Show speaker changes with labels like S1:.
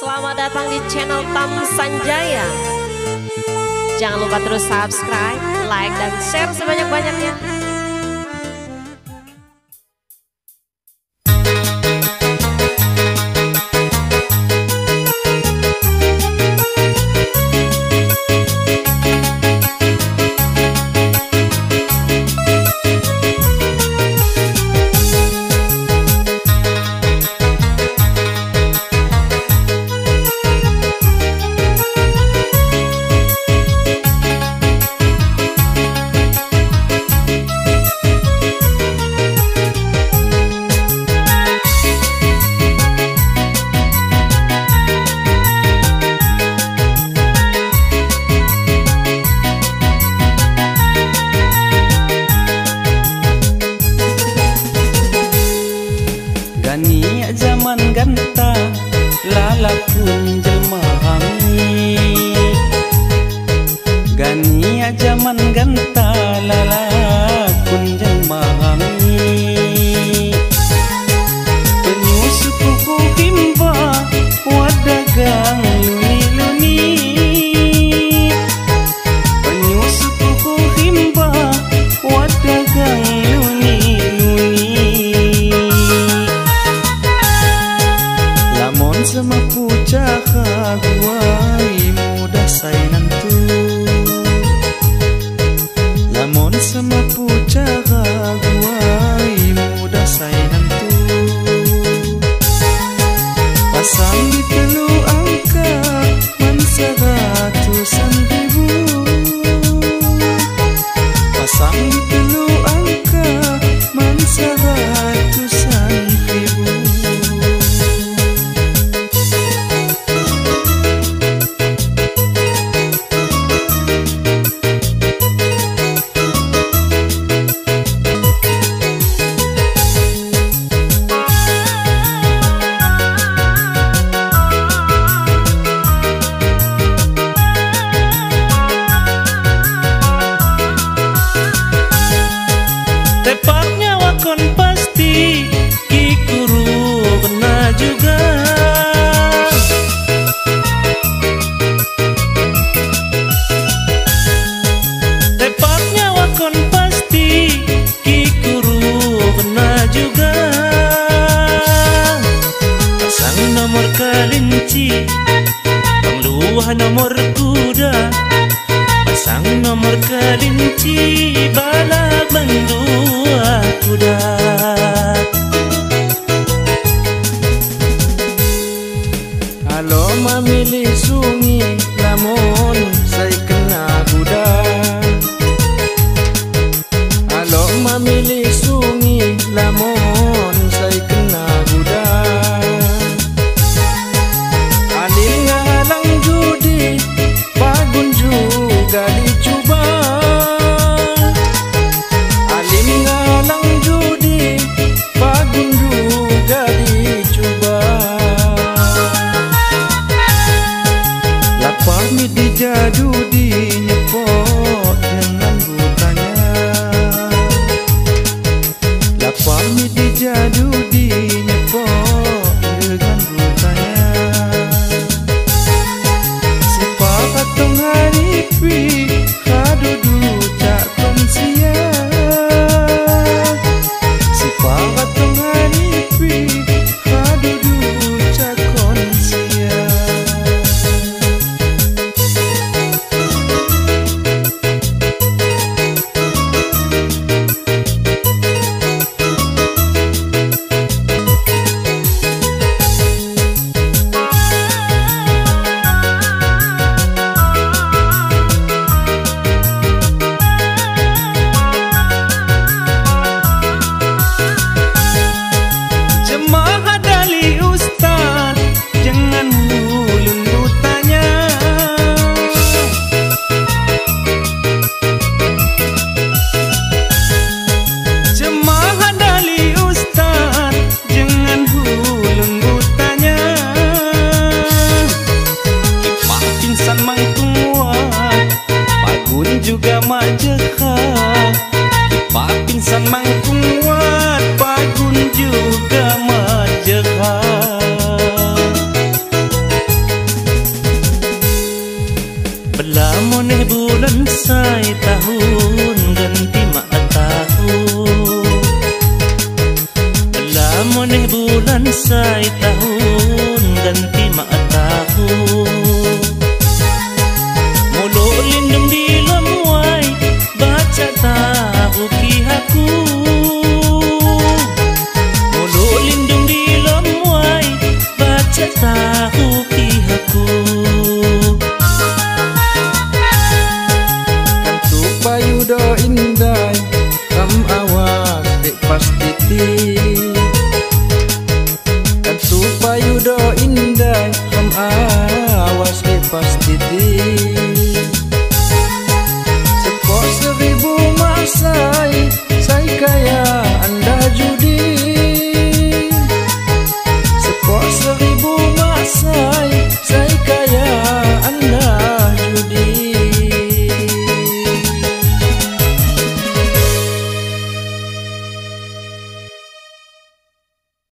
S1: Selamat datang di channel Tam Sanjaya. Jangan lupa terus subscribe, like, dan share sebanyak-banyaknya.
S2: Gani zaman ganta Lala pun jelma hangi Gani zaman ganta Lala
S3: nomor kuda Pasang nomor kelinci Balak mendua
S4: do.
S2: juga mak cekak Pak Pinsan mangkung kuat Pak juga mak cekak
S3: Belamoneh bulan saya tahun Ganti mak tahun. Belamoneh bulan saya tahun Ganti mak tahun.
S5: see.